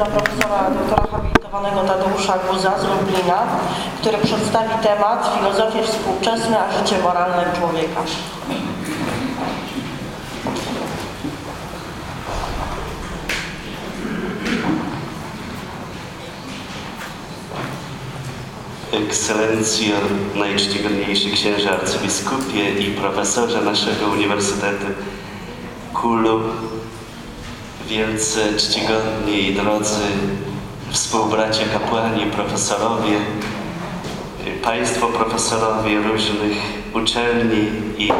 dla profesora doktora habilitowanego Tadeusza Guza z Lublina, który przedstawi temat filozofie współczesne a życie moralne człowieka. Ekscelencjo, najczcigodniejszy księże arcybiskupie i profesorze naszego Uniwersytetu Kulu, wielce czcigodni i drodzy współbracia kapłani, profesorowie, państwo profesorowie różnych uczelni i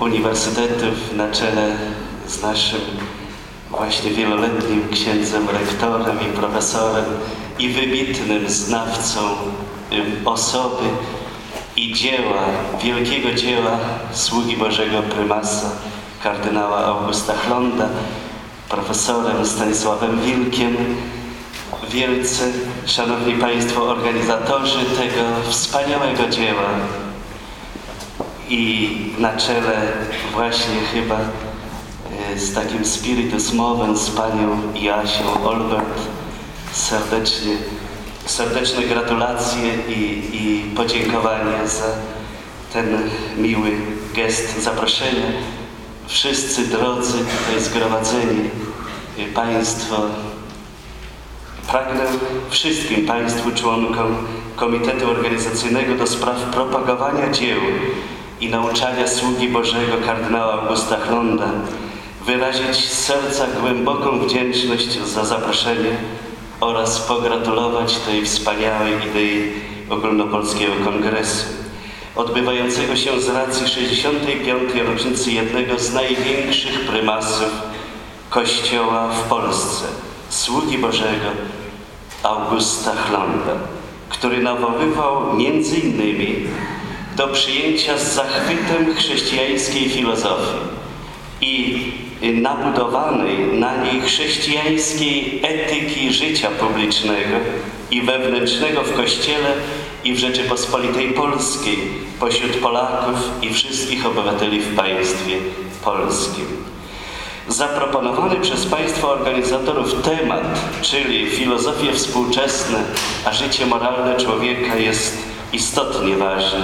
uniwersytetów na czele z naszym właśnie wieloletnim księdzem rektorem i profesorem i wybitnym znawcą osoby i dzieła, wielkiego dzieła sługi Bożego prymasa kardynała Augusta Chlonda, profesorem Stanisławem Wilkiem, wielce, szanowni państwo, organizatorzy tego wspaniałego dzieła. I na czele właśnie chyba e, z takim spiritus movem z panią Jasią Olbert. Serdecznie, serdeczne gratulacje i, i podziękowanie za ten miły gest zaproszenia. Wszyscy drodzy tutaj zgromadzeni e, Państwo, pragnę wszystkim Państwu członkom Komitetu Organizacyjnego do spraw propagowania dzieł i nauczania sługi Bożego kardynała Augusta Chlonda wyrazić z serca głęboką wdzięczność za zaproszenie oraz pogratulować tej wspaniałej idei ogólnopolskiego kongresu odbywającego się z racji 65. rocznicy jednego z największych prymasów Kościoła w Polsce, sługi Bożego Augusta Chlonda, który nawoływał między innymi do przyjęcia z zachwytem chrześcijańskiej filozofii i nabudowanej na niej chrześcijańskiej etyki życia publicznego i wewnętrznego w Kościele i w Rzeczypospolitej Polskiej pośród Polaków i wszystkich obywateli w państwie polskim. Zaproponowany przez Państwa organizatorów temat, czyli filozofie współczesne, a życie moralne człowieka jest istotnie ważny,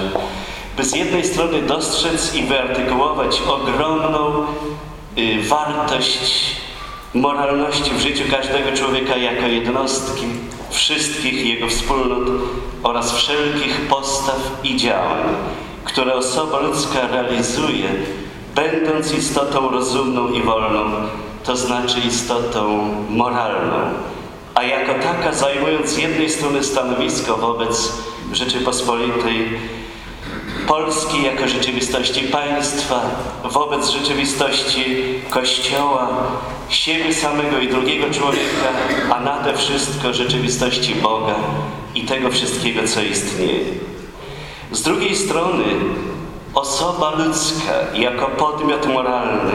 by z jednej strony dostrzec i wyartykułować ogromną y, wartość moralności w życiu każdego człowieka jako jednostki, wszystkich jego wspólnot oraz wszelkich postaw i działań, które osoba ludzka realizuje, będąc istotą rozumną i wolną, to znaczy istotą moralną, a jako taka zajmując z jednej strony stanowisko wobec Rzeczypospolitej Polski jako rzeczywistości państwa, wobec rzeczywistości Kościoła, siebie samego i drugiego człowieka, a nade wszystko rzeczywistości Boga i tego wszystkiego, co istnieje. Z drugiej strony osoba ludzka jako podmiot moralny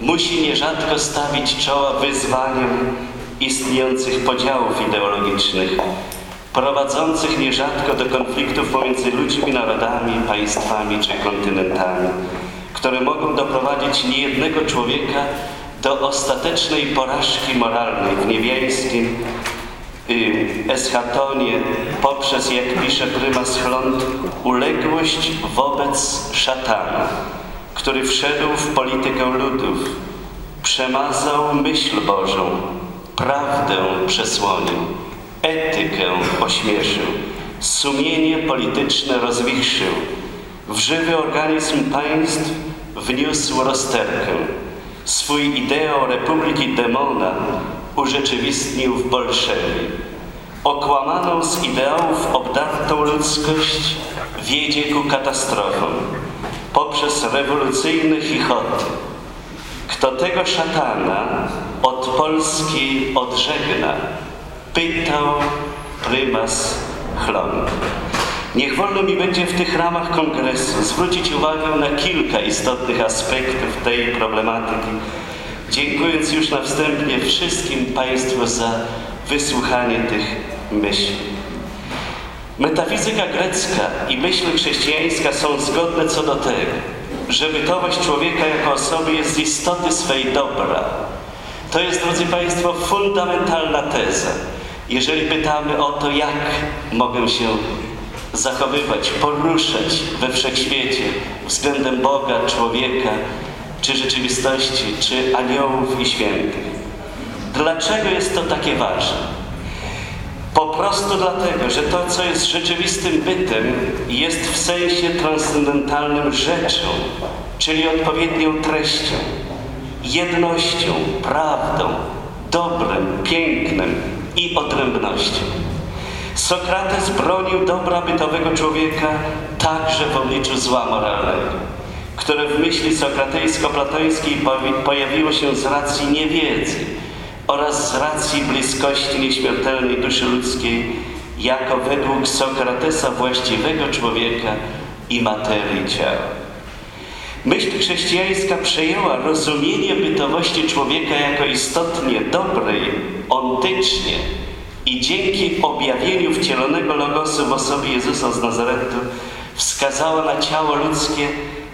musi nierzadko stawić czoła wyzwaniom istniejących podziałów ideologicznych, prowadzących nierzadko do konfliktów pomiędzy ludźmi, narodami, państwami czy kontynentami, które mogą doprowadzić niejednego człowieka do ostatecznej porażki moralnej w niebiańskim y, eschatonie poprzez, jak pisze prymas Chląd, uległość wobec szatana, który wszedł w politykę ludów, przemazał myśl Bożą, prawdę przesłonił, etykę ośmieszył, sumienie polityczne rozwichrzył, w żywy organizm państw wniósł rozterkę, swój ideał republiki demona urzeczywistnił w Bolszewi. Okłamaną z ideałów obdartą ludzkość wiedzie ku katastrofom poprzez rewolucyjne chichoty. Kto tego szatana od Polski odżegna, pytał prymas Chlon. Niech wolno mi będzie w tych ramach kongresu zwrócić uwagę na kilka istotnych aspektów tej problematyki, dziękując już na wstępie wszystkim Państwu za wysłuchanie tych myśli. Metafizyka grecka i myśl chrześcijańska są zgodne co do tego, że bytowość człowieka jako osoby jest z istoty swej dobra, To jest, drodzy Państwo, fundamentalna teza. Jeżeli pytamy o to, jak mogę się zachowywać, poruszać we wszechświecie względem Boga, człowieka, czy rzeczywistości, czy aniołów i świętych. Dlaczego jest to takie ważne? Po prostu dlatego, że to, co jest rzeczywistym bytem, jest w sensie transcendentalnym rzeczą, czyli odpowiednią treścią, jednością, prawdą, dobrem, pięknem i odrębnością. Sokrates bronił dobra bytowego człowieka także w obliczu zła moralnego, które w myśli sokratejsko-platońskiej pojawiło się z racji niewiedzy oraz z racji bliskości nieśmiertelnej duszy ludzkiej jako według Sokratesa właściwego człowieka i materii ciała. Myśl chrześcijańska przejęła rozumienie bytowości człowieka jako istotnie dobrej, ontycznie i dzięki objawieniu wcielonego Logosu w osobie Jezusa z Nazaretu wskazała na ciało ludzkie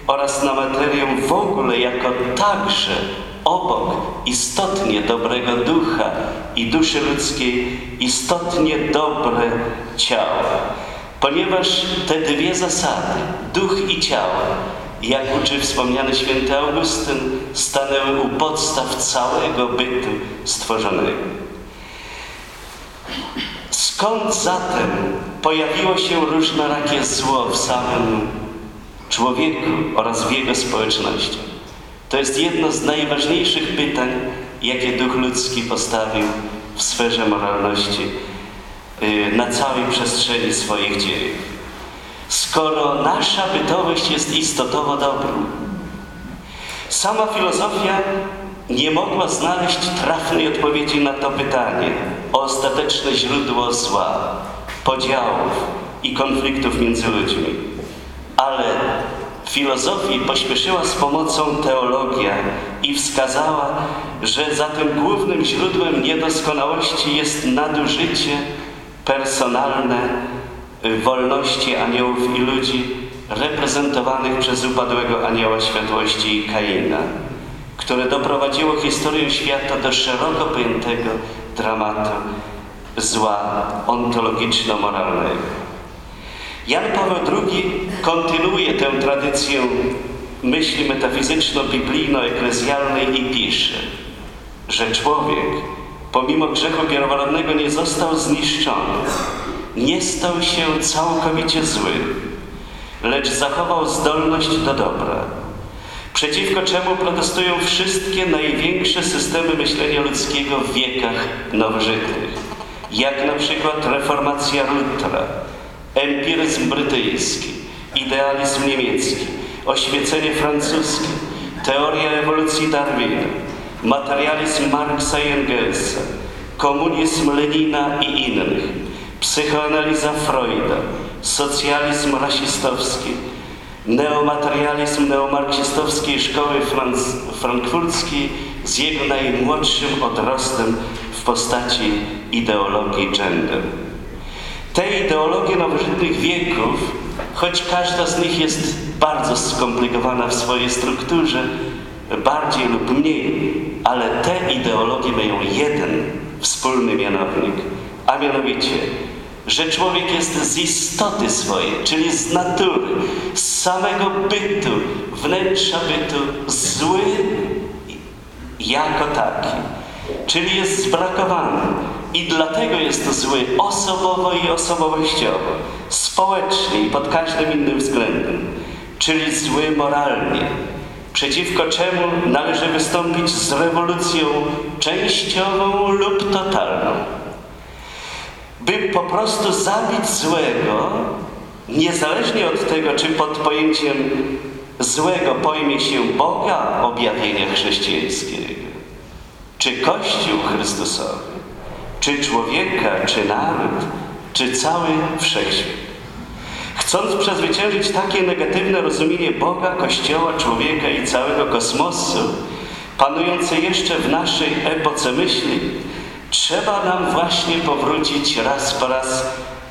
oraz na materię w ogóle jako także obok istotnie dobrego ducha i duszy ludzkiej istotnie dobre ciało. Ponieważ te dwie zasady, duch i ciało, jak uczy wspomniany święty Augustyn, stanęły u podstaw całego bytu stworzonego. Skąd zatem pojawiło się różnorakie zło w samym człowieku oraz w jego społeczności? To jest jedno z najważniejszych pytań, jakie duch ludzki postawił w sferze moralności y, na całej przestrzeni swoich dziejów. Skoro nasza bytowość jest istotowo dobrą, sama filozofia nie mogła znaleźć trafnej odpowiedzi na to pytanie o ostateczne źródło zła, podziałów i konfliktów między ludźmi. Ale filozofii pośpieszyła z pomocą teologia i wskazała, że za tym głównym źródłem niedoskonałości jest nadużycie personalne wolności aniołów i ludzi reprezentowanych przez upadłego anioła światłości Kaina które doprowadziło historię świata do szeroko pojętego dramatu zła ontologiczno-moralnego. Jan Paweł II kontynuuje tę tradycję myśli metafizyczno-biblijno-eklezjalnej i pisze, że człowiek pomimo grzechu pierworodnego nie został zniszczony, nie stał się całkowicie zły, lecz zachował zdolność do dobra. Przeciwko czemu protestują wszystkie największe systemy myślenia ludzkiego w wiekach nowożytnych, jak na przykład reformacja Lutra, empiryzm brytyjski, idealizm niemiecki, oświecenie francuskie, teoria ewolucji Darwina, materializm Marksa i Engelsa, komunizm Lenina i innych, psychoanaliza Freuda, socjalizm rasistowski, neomaterializm neomarksistowskiej szkoły frankfurckiej z jego najmłodszym odrostem w postaci ideologii gender. Te ideologie nowożytnych wieków, choć każda z nich jest bardzo skomplikowana w swojej strukturze, bardziej lub mniej, ale te ideologie mają jeden wspólny mianownik, a mianowicie że człowiek jest z istoty swojej, czyli z natury, z samego bytu, wnętrza bytu, zły jako taki. Czyli jest zbrakowany i dlatego jest zły osobowo i osobowościowo, społecznie i pod każdym innym względem, czyli zły moralnie, przeciwko czemu należy wystąpić z rewolucją częściową lub totalną by po prostu zabić złego, niezależnie od tego, czy pod pojęciem złego pojmie się Boga objawienia chrześcijańskiego, czy Kościół Chrystusowy, czy człowieka, czy naród, czy cały wszechświat. Chcąc przezwyciężyć takie negatywne rozumienie Boga, Kościoła, człowieka i całego kosmosu, panujące jeszcze w naszej epoce myśli, Trzeba nam właśnie powrócić raz po raz,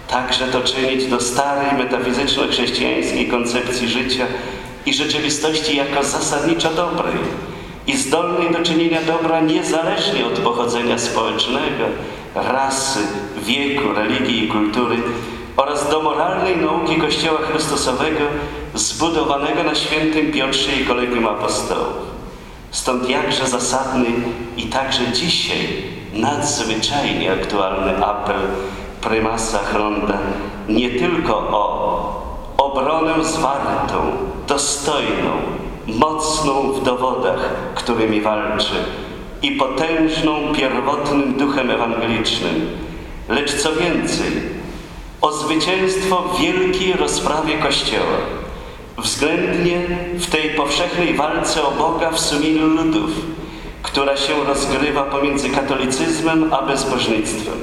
także to czynić do starej metafizyczno-chrześcijańskiej koncepcji życia i rzeczywistości jako zasadniczo dobrej, i zdolnej do czynienia dobra niezależnie od pochodzenia społecznego, rasy, wieku, religii i kultury oraz do moralnej nauki Kościoła Chrystusowego zbudowanego na świętym Piotrze i Kolegium Apostołów. Stąd jakże zasadny i także dzisiaj nadzwyczajnie aktualny apel prymasa Chronda nie tylko o obronę zwartą, dostojną, mocną w dowodach, którymi walczy i potężną pierwotnym duchem ewangelicznym, lecz co więcej, o zwycięstwo w wielkiej rozprawie Kościoła, względnie w tej powszechnej walce o Boga w sumieniu ludów, która się rozgrywa pomiędzy katolicyzmem a bezbożnictwem,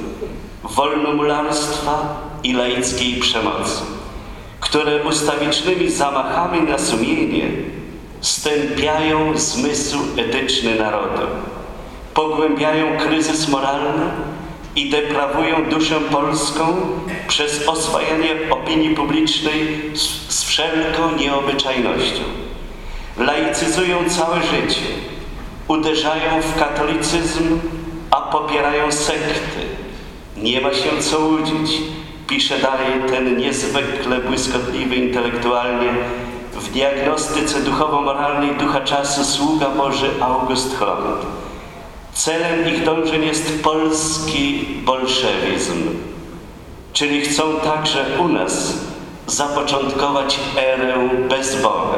wolnomularstwa i laickiej przemocy, które ustawicznymi zamachami na sumienie stępiają zmysł etyczny narodu, pogłębiają kryzys moralny i deprawują duszę polską przez oswajanie opinii publicznej z, wszelką nieobyczajnością. Laicyzują całe życie, uderzają w katolicyzm, a popierają sekty. Nie ma się co łudzić, pisze dalej ten niezwykle błyskotliwy intelektualnie w diagnostyce duchowo-moralnej ducha czasu sługa Boży August Holland. Celem ich dążeń jest polski bolszewizm, czyli chcą także u nas zapoczątkować erę bez Boga.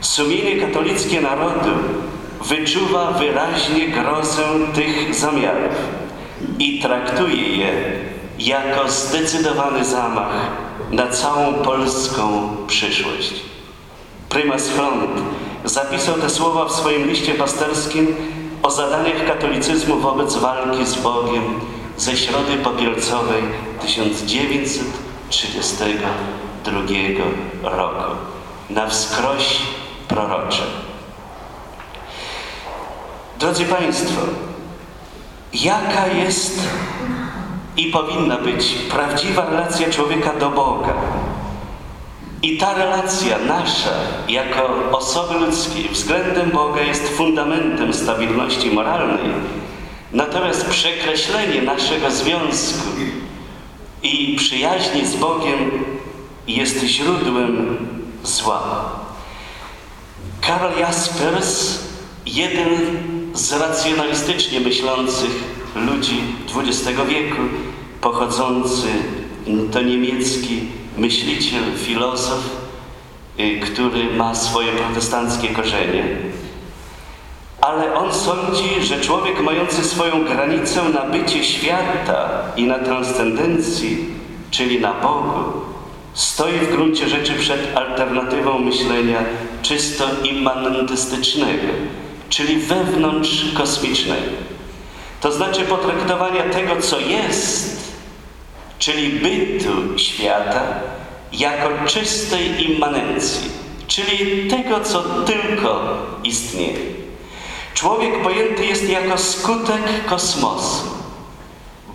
Sumienie katolickie narodu wyczuwa wyraźnie grozę tych zamiarów i traktuje je jako zdecydowany zamach na całą polską przyszłość. Prymas Front zapisał te słowa w swoim liście pasterskim o zadaniach katolicyzmu wobec walki z Bogiem ze Środy Popielcowej 1932 roku. Na wskroś prorocze. Drodzy Państwo, jaka jest i powinna być prawdziwa relacja człowieka do Boga? I ta relacja nasza, jako osoby ludzkiej, względem Boga jest fundamentem stabilności moralnej. Natomiast przekreślenie naszego związku i przyjaźni z Bogiem jest źródłem zła. Karl Jaspers, jeden z racjonalistycznie myślących ludzi XX wieku, pochodzący to niemiecki myśliciel, filozof, y, który ma swoje protestanckie korzenie. Ale on sądzi, że człowiek mający swoją granicę na bycie świata i na transcendencji, czyli na Bogu, stoi w gruncie rzeczy przed alternatywą myślenia czysto immanentystycznego, czyli wewnątrz kosmicznego. To znaczy potraktowania tego, co jest, czyli bytu świata, jako czystej immanencji, czyli tego, co tylko istnieje. Człowiek pojęty jest jako skutek kosmosu.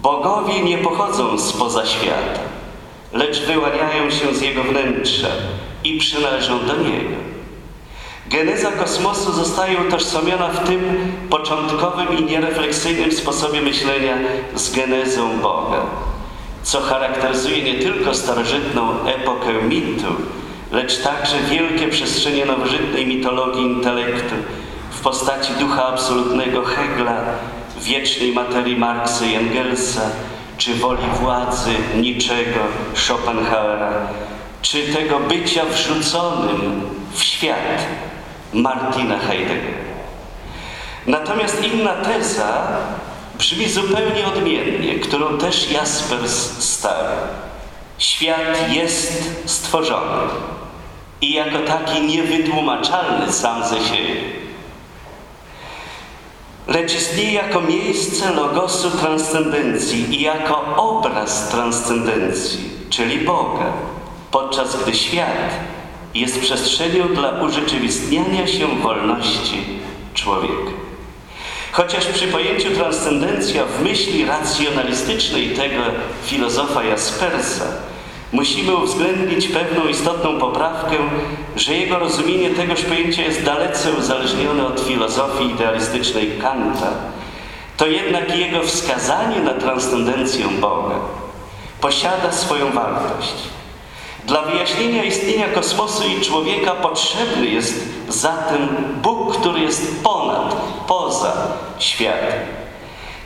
Bogowie nie pochodzą spoza świata, lecz wyłaniają się z jego wnętrza i przynależą do niego. Geneza kosmosu zostaje utożsamiona w tym początkowym i nierefleksyjnym sposobie myślenia z genezą Boga, co charakteryzuje nie tylko starożytną epokę mitu, lecz także wielkie przestrzenie nowożytnej mitologii intelektu w postaci ducha absolutnego Hegla, wiecznej materii Marksa i Engelsa, czy woli władzy niczego Schopenhauera, czy tego bycia wrzuconym w świat Martina Heideggera. Natomiast inna teza brzmi zupełnie odmiennie, którą też Jaspers stawił. Świat jest stworzony i jako taki niewydłumaczalny sam ze siebie. Lecz istnieje jako miejsce logosu transcendencji i jako obraz transcendencji, czyli Boga, podczas gdy świat jest przestrzenią dla urzeczywistniania się wolności człowieka. Chociaż przy pojęciu transcendencja w myśli racjonalistycznej tego filozofa Jaspersa musimy uwzględnić pewną istotną poprawkę, że jego rozumienie tegoż pojęcia jest dalece uzależnione od filozofii idealistycznej Kanta. To jednak jego wskazanie na transcendencję Boga posiada swoją wartość. Dla wyjaśnienia istnienia kosmosu i człowieka potrzebny jest zatem Bóg, który jest ponad, poza światem.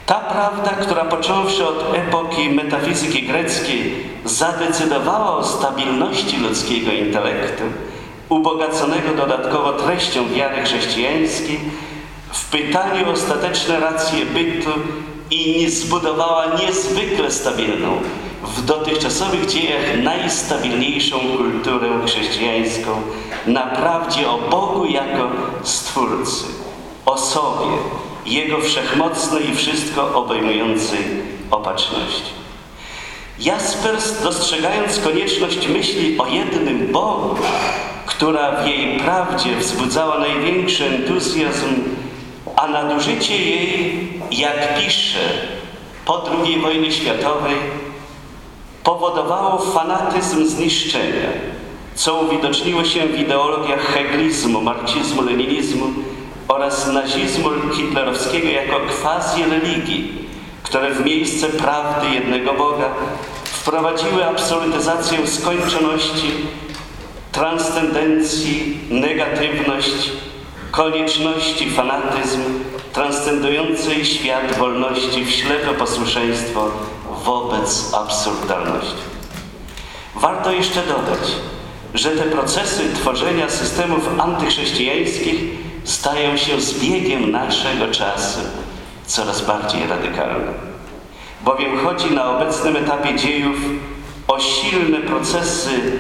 Ta prawda, która począwszy od epoki metafizyki greckiej zadecydowała o stabilności ludzkiego intelektu, ubogaconego dodatkowo treścią wiary chrześcijańskiej, w pytaniu o ostateczne racje bytu i zbudowała niezwykle stabilną, w dotychczasowych dziejach najstabilniejszą kulturę chrześcijańską na prawdzie o Bogu jako Stwórcy, o sobie, Jego wszechmocnej i wszystko obejmującej opatrzności. Jaspers, dostrzegając konieczność myśli o jednym Bogu, która w jej prawdzie wzbudzała największy entuzjazm, a nadużycie jej, jak pisze, po II wojnie światowej powodowało fanatyzm zniszczenia, co uwidoczniło się w ideologiach heglizmu, marksizmu, leninizmu oraz nazizmu hitlerowskiego jako quasi-religii, które w miejsce prawdy jednego Boga wprowadziły absolutyzację skończoności, transcendencji, negatywność, konieczności, fanatyzm, transcendującej świat wolności w ślepe posłuszeństwo wobec absurdalności. Warto jeszcze dodać, że te procesy tworzenia systemów antychrześcijańskich stają się zbiegiem naszego czasu coraz bardziej radykalne. Bowiem chodzi na obecnym etapie dziejów o silne procesy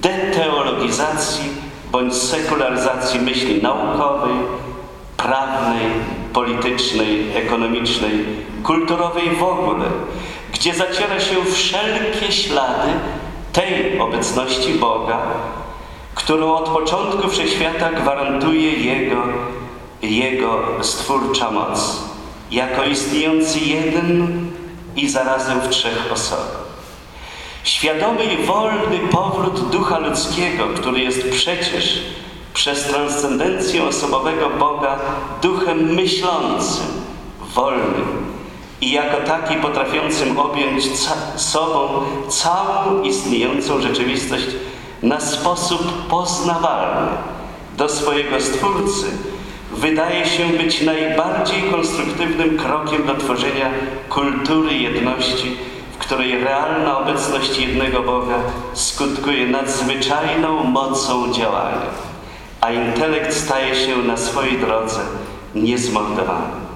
deteologizacji bądź sekularyzacji myśli naukowej, prawnej, politycznej, ekonomicznej, kulturowej w ogóle, gdzie zaciera się wszelkie ślady tej obecności Boga, którą od początku wszechświata gwarantuje Jego, Jego stwórcza moc, jako istniejący jeden i zarazem w trzech osobach. Świadomy i wolny powrót ducha ludzkiego, który jest przecież przez transcendencję osobowego Boga duchem myślącym, wolnym i jako taki potrafiącym objąć ca sobą całą istniejącą rzeczywistość na sposób poznawalny do swojego Stwórcy, wydaje się być najbardziej konstruktywnym krokiem do tworzenia kultury jedności, w której realna obecność jednego Boga skutkuje nadzwyczajną mocą działania, a intelekt staje się na swojej drodze niezmordowany.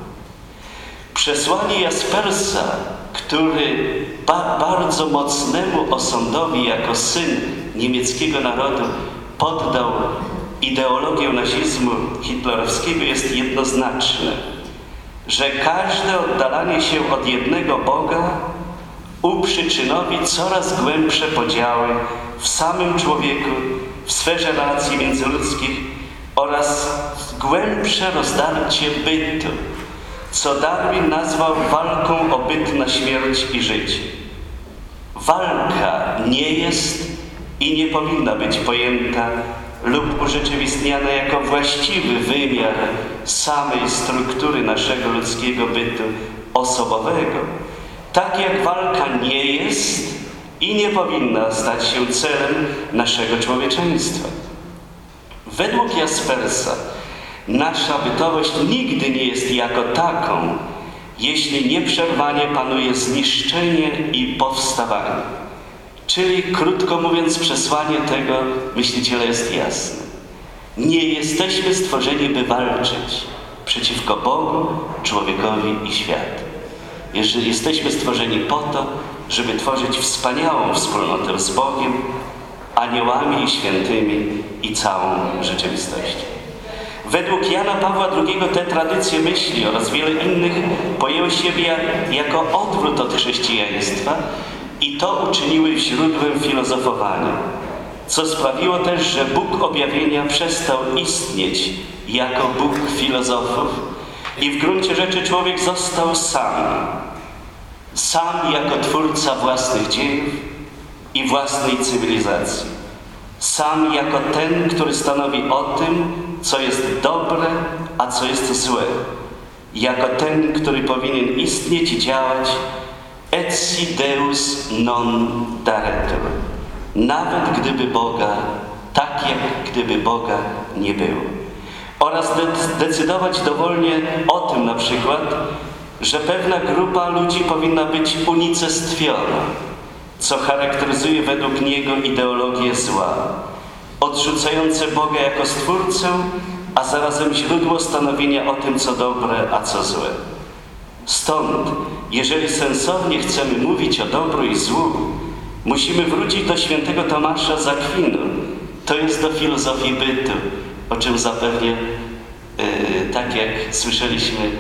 Przesłanie Jaspersa, który ba bardzo mocnemu osądowi jako syn niemieckiego narodu poddał ideologię nazizmu hitlerowskiego jest jednoznaczne, że każde oddalanie się od jednego Boga uprzyczynowi coraz głębsze podziały w samym człowieku, w sferze relacji międzyludzkich oraz głębsze rozdarcie bytu, co Darwin nazwał walką o byt na śmierć i życie. Walka nie jest i nie powinna być pojęta lub urzeczywistniana jako właściwy wymiar samej struktury naszego ludzkiego bytu osobowego, tak jak walka nie jest i nie powinna stać się celem naszego człowieczeństwa. Według Jaspersa nasza bytowość nigdy nie jest jako taką, jeśli nieprzerwanie panuje zniszczenie i powstawanie. Czyli, krótko mówiąc, przesłanie tego myśliciela jest jasne. Nie jesteśmy stworzeni, by walczyć przeciwko Bogu, człowiekowi i światu. Jeżeli jesteśmy stworzeni po to, żeby tworzyć wspaniałą wspólnotę z Bogiem, aniołami i świętymi i całą rzeczywistością. Według Jana Pawła II te tradycje myśli oraz wiele innych pojęły siebie jako odwrót od chrześcijaństwa i to uczyniły źródłem filozofowania, co sprawiło też, że Bóg objawienia przestał istnieć jako Bóg filozofów i w gruncie rzeczy człowiek został sam. Sam jako twórca własnych dziejów i własnej cywilizacji. Sam jako ten, który stanowi o tym, co jest dobre, a co jest złe. Jako ten, który powinien istnieć i działać, et si Deus non daretur. Nawet gdyby Boga, tak jak gdyby Boga nie było. Oraz de- decydować dowolnie o tym na przykład, że pewna grupa ludzi powinna być unicestwiona, co charakteryzuje według niego ideologię zła, odrzucające Boga jako Stwórcę, a zarazem źródło stanowienia o tym, co dobre, a co złe. Stąd, jeżeli sensownie chcemy mówić o dobru i złu, musimy wrócić do świętego Tomasza z to jest do filozofii bytu, o czym zapewnie, yy, tak jak słyszeliśmy,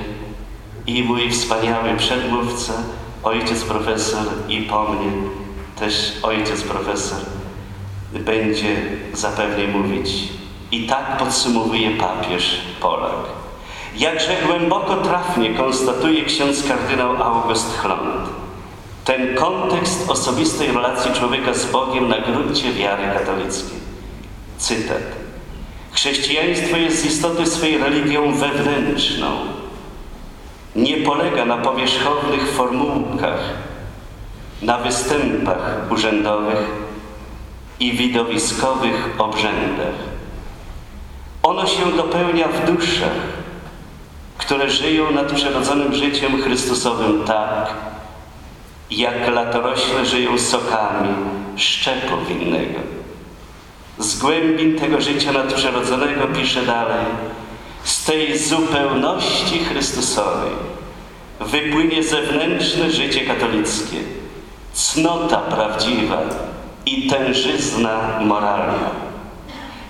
i mój wspaniały przedmówca, ojciec profesor i po mnie też ojciec profesor będzie zapewne mówić. I tak podsumowuje papież Polak. Jakże głęboko trafnie konstatuje ksiądz kardynał August Hlond. Ten kontekst osobistej relacji człowieka z Bogiem na gruncie wiary katolickiej. Cytat. Chrześcijaństwo jest z istoty swej religią wewnętrzną, nie polega na powierzchownych formułkach, na występach urzędowych i widowiskowych obrzędach. Ono się dopełnia w duszach, które żyją nadprzyrodzonym życiem Chrystusowym tak, jak latorośle żyją sokami szczepu winnego. Z głębin tego życia nadprzyrodzonego pisze dalej, z tej zupełności Chrystusowej wypłynie zewnętrzne życie katolickie, cnota prawdziwa i tężyzna moralna.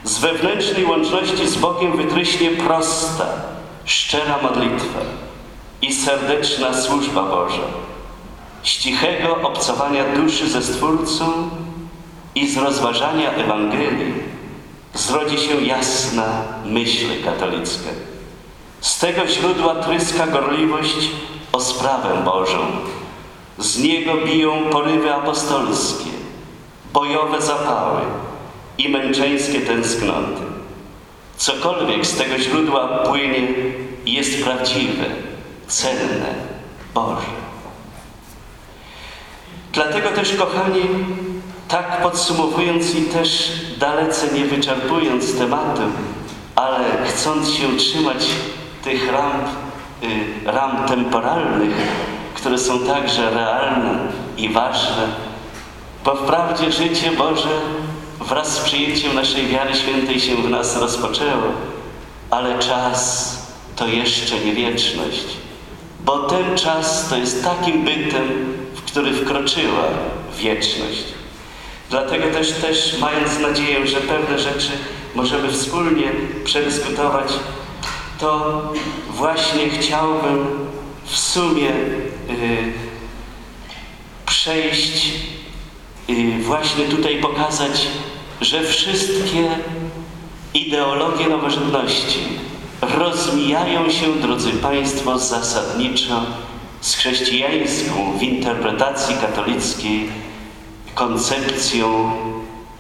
Z wewnętrznej łączności z Bogiem wytryśnie prosta, szczera modlitwa i serdeczna służba Boża. Cichego obcowania duszy ze Stwórcą i z rozważania Ewangelii zrodzi się jasna myśl katolicka. Z tego źródła tryska gorliwość o sprawę Bożą. Z niego biją porywy apostolskie, bojowe zapały i męczeńskie tęsknoty. Cokolwiek z tego źródła płynie, jest prawdziwe, cenne, Boże. Dlatego też, kochani, tak podsumowując i też dalece nie wyczerpując tematu, ale chcąc się trzymać tych ram, y, ram temporalnych, które są także realne i ważne, bo wprawdzie życie Boże wraz z przyjęciem naszej wiary świętej się w nas rozpoczęło, ale czas to jeszcze nie wieczność, bo ten czas to jest takim bytem, w który wkroczyła wieczność. Dlatego też, też mając nadzieję, że pewne rzeczy możemy wspólnie przedyskutować, to właśnie chciałbym w sumie y, przejść, właśnie tutaj pokazać, że wszystkie ideologie nowożytności rozmijają się, drodzy Państwo, zasadniczo z chrześcijańską w interpretacji katolickiej koncepcją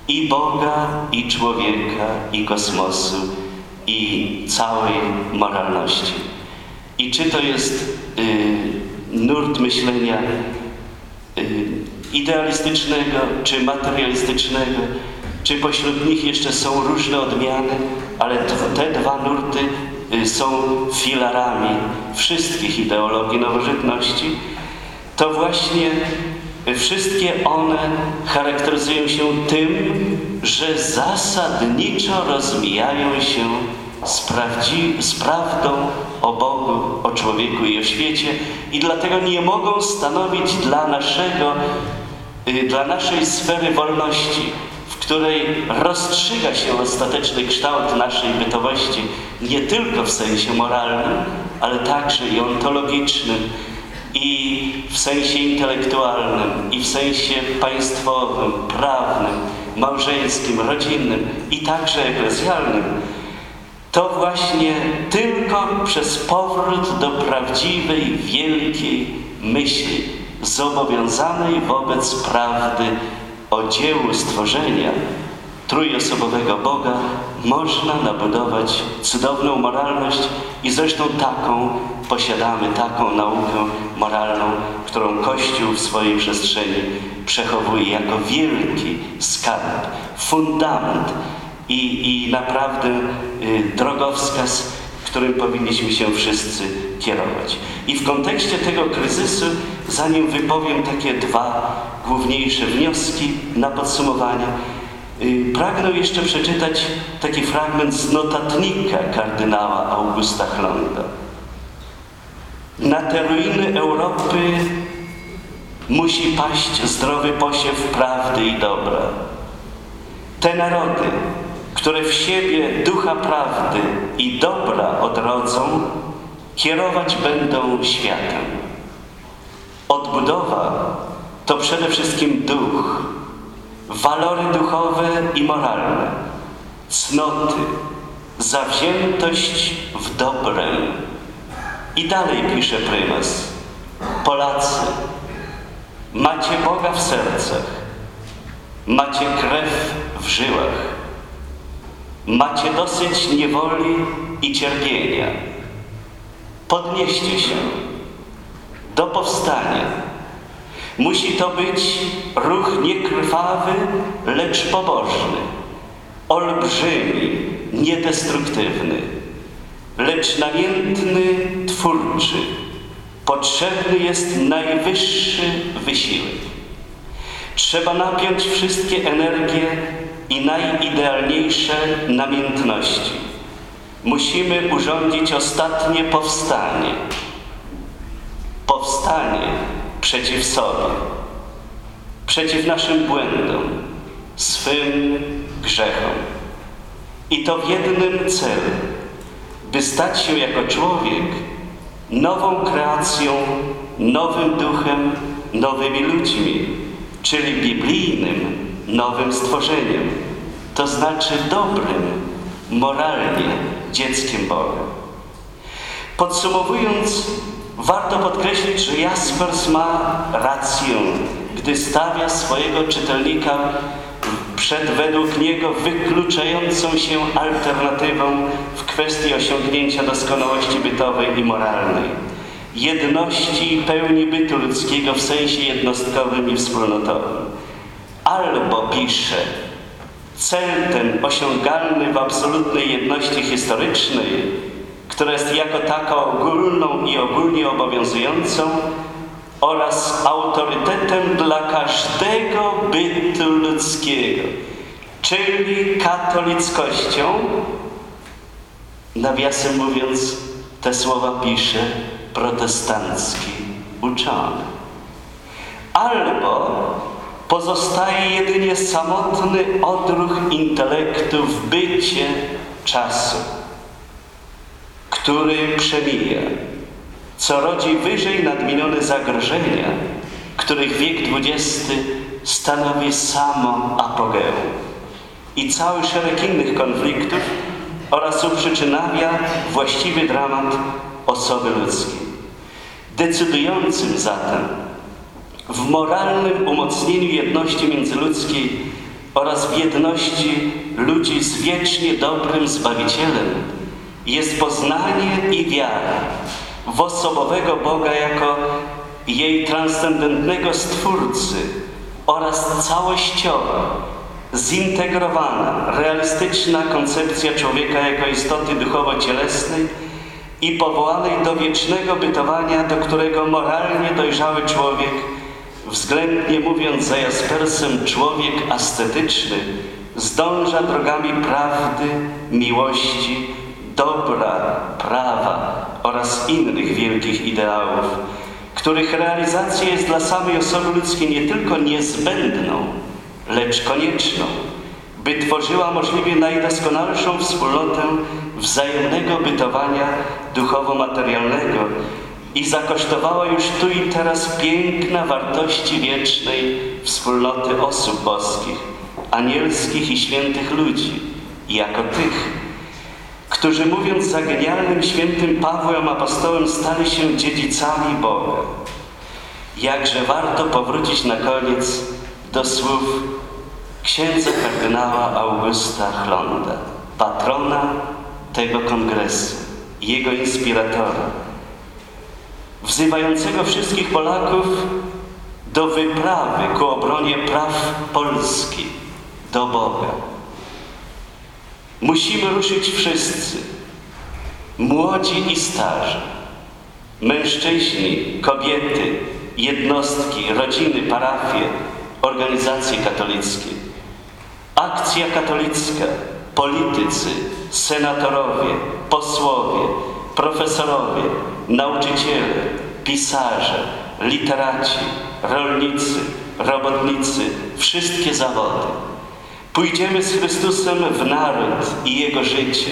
i Boga, i człowieka, i kosmosu, i całej moralności. I czy to jest y, nurt myślenia y, idealistycznego, czy materialistycznego, czy pośród nich jeszcze są różne odmiany, ale te dwa nurty y, są filarami wszystkich ideologii nowożytności, to właśnie Wszystkie one charakteryzują się tym, że zasadniczo rozmijają się z, z prawdą o Bogu, o człowieku i o świecie i dlatego nie mogą stanowić dla naszego, dla naszej sfery wolności, w której rozstrzyga się ostateczny kształt naszej bytowości nie tylko w sensie moralnym, ale także i ontologicznym, i w sensie intelektualnym, i w sensie państwowym, prawnym, małżeńskim, rodzinnym i także eklezjalnym, to właśnie tylko przez powrót do prawdziwej, wielkiej myśli, zobowiązanej wobec prawdy o dziełu stworzenia trójosobowego Boga można nabudować cudowną moralność i zresztą taką posiadamy, taką naukę moralną, którą Kościół w swojej przestrzeni przechowuje jako wielki skarb, fundament i, i naprawdę y, drogowskaz, którym powinniśmy się wszyscy kierować. I w kontekście tego kryzysu, zanim wypowiem takie dwa główniejsze wnioski na podsumowanie, y, pragnę jeszcze przeczytać taki fragment z notatnika kardynała Augusta Hlonda. Na te ruiny Europy musi paść zdrowy posiew prawdy i dobra. Te narody, które w siebie ducha prawdy i dobra odrodzą, kierować będą światem. Odbudowa to przede wszystkim duch, walory duchowe i moralne, cnoty, zawziętość w dobrem. I dalej pisze prymas. Polacy, macie Boga w sercach, macie krew w żyłach, macie dosyć niewoli i cierpienia. Podnieście się do powstania. Musi to być ruch niekrwawy, lecz pobożny, olbrzymi, niedestruktywny, lecz namiętny, twórczy. Potrzebny jest najwyższy wysiłek. Trzeba napiąć wszystkie energie i najidealniejsze namiętności. Musimy urządzić ostatnie powstanie. Powstanie przeciw sobie, przeciw naszym błędom, swym grzechom. I to w jednym celu, by stać się jako człowiek nową kreacją, nowym duchem, nowymi ludźmi, czyli biblijnym, nowym stworzeniem, to znaczy dobrym, moralnie dzieckiem Boga. Podsumowując, warto podkreślić, że Jaspers ma rację, gdy stawia swojego czytelnika przed według niego wykluczającą się alternatywą w kwestii osiągnięcia doskonałości bytowej i moralnej, jedności pełni bytu ludzkiego w sensie jednostkowym i wspólnotowym. Albo pisze, cel ten osiągalny w absolutnej jedności historycznej, która jest jako taka ogólną i ogólnie obowiązującą, oraz autorytetem dla każdego bytu ludzkiego, czyli katolickością. Nawiasem mówiąc, te słowa pisze protestancki uczony. Albo pozostaje jedynie samotny odruch intelektu w bycie czasu, który przemija co rodzi wyżej nadmienione zagrożenia, których wiek XX stanowi samo apogeum i cały szereg innych konfliktów oraz uprzyczynawia właściwy dramat osoby ludzkiej. Decydującym zatem w moralnym umocnieniu jedności międzyludzkiej oraz w jedności ludzi z wiecznie dobrym Zbawicielem jest poznanie i wiara w osobowego Boga jako jej transcendentnego Stwórcy oraz całościowa, zintegrowana, realistyczna koncepcja człowieka jako istoty duchowo-cielesnej i powołanej do wiecznego bytowania, do którego moralnie dojrzały człowiek, względnie mówiąc za Jaspersem człowiek ascetyczny, zdąża drogami prawdy, miłości, dobra, prawa oraz innych wielkich ideałów, których realizacja jest dla samej osoby ludzkiej nie tylko niezbędną, lecz konieczną, by tworzyła możliwie najdoskonalszą wspólnotę wzajemnego bytowania duchowo-materialnego i zakosztowała już tu i teraz piękna wartości wiecznej wspólnoty osób boskich, anielskich i świętych ludzi, jako tych, którzy mówiąc za genialnym świętym Pawłem apostołem stali się dziedzicami Boga. Jakże warto powrócić na koniec do słów księdza kardynała Augusta Chlonda, patrona tego kongresu, jego inspiratora, wzywającego wszystkich Polaków do wyprawy ku obronie praw Polski, do Boga. Musimy ruszyć wszyscy, młodzi i starzy, mężczyźni, kobiety, jednostki, rodziny, parafie, organizacje katolickie. Akcja katolicka, politycy, senatorowie, posłowie, profesorowie, nauczyciele, pisarze, literaci, rolnicy, robotnicy, wszystkie zawody. Pójdziemy z Chrystusem w naród i Jego życie.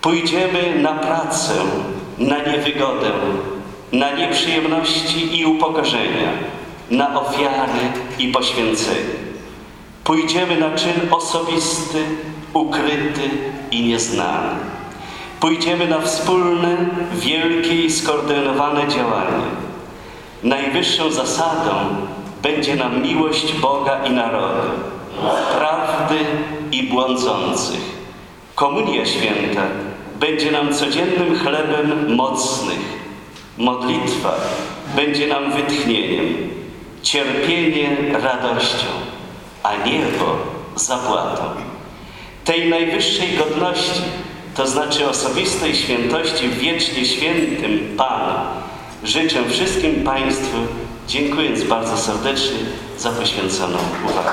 Pójdziemy na pracę, na niewygodę, na nieprzyjemności i upokorzenia, na ofiary i poświęcenie. Pójdziemy na czyn osobisty, ukryty i nieznany. Pójdziemy na wspólne, wielkie i skoordynowane działanie. Najwyższą zasadą będzie nam miłość Boga i narodu, prawdy i błądzących. Komunia Święta będzie nam codziennym chlebem mocnych. Modlitwa będzie nam wytchnieniem, cierpienie radością, a niebo zapłatą. Tej najwyższej godności, to znaczy osobistej świętości w wiecznie świętym Panu, życzę wszystkim Państwu, dziękując bardzo serdecznie za poświęconą uwagę.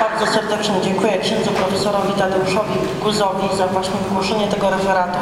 Bardzo serdecznie dziękuję księdzu profesorowi Tadeuszowi Guzowi za właśnie wygłoszenie tego referatu.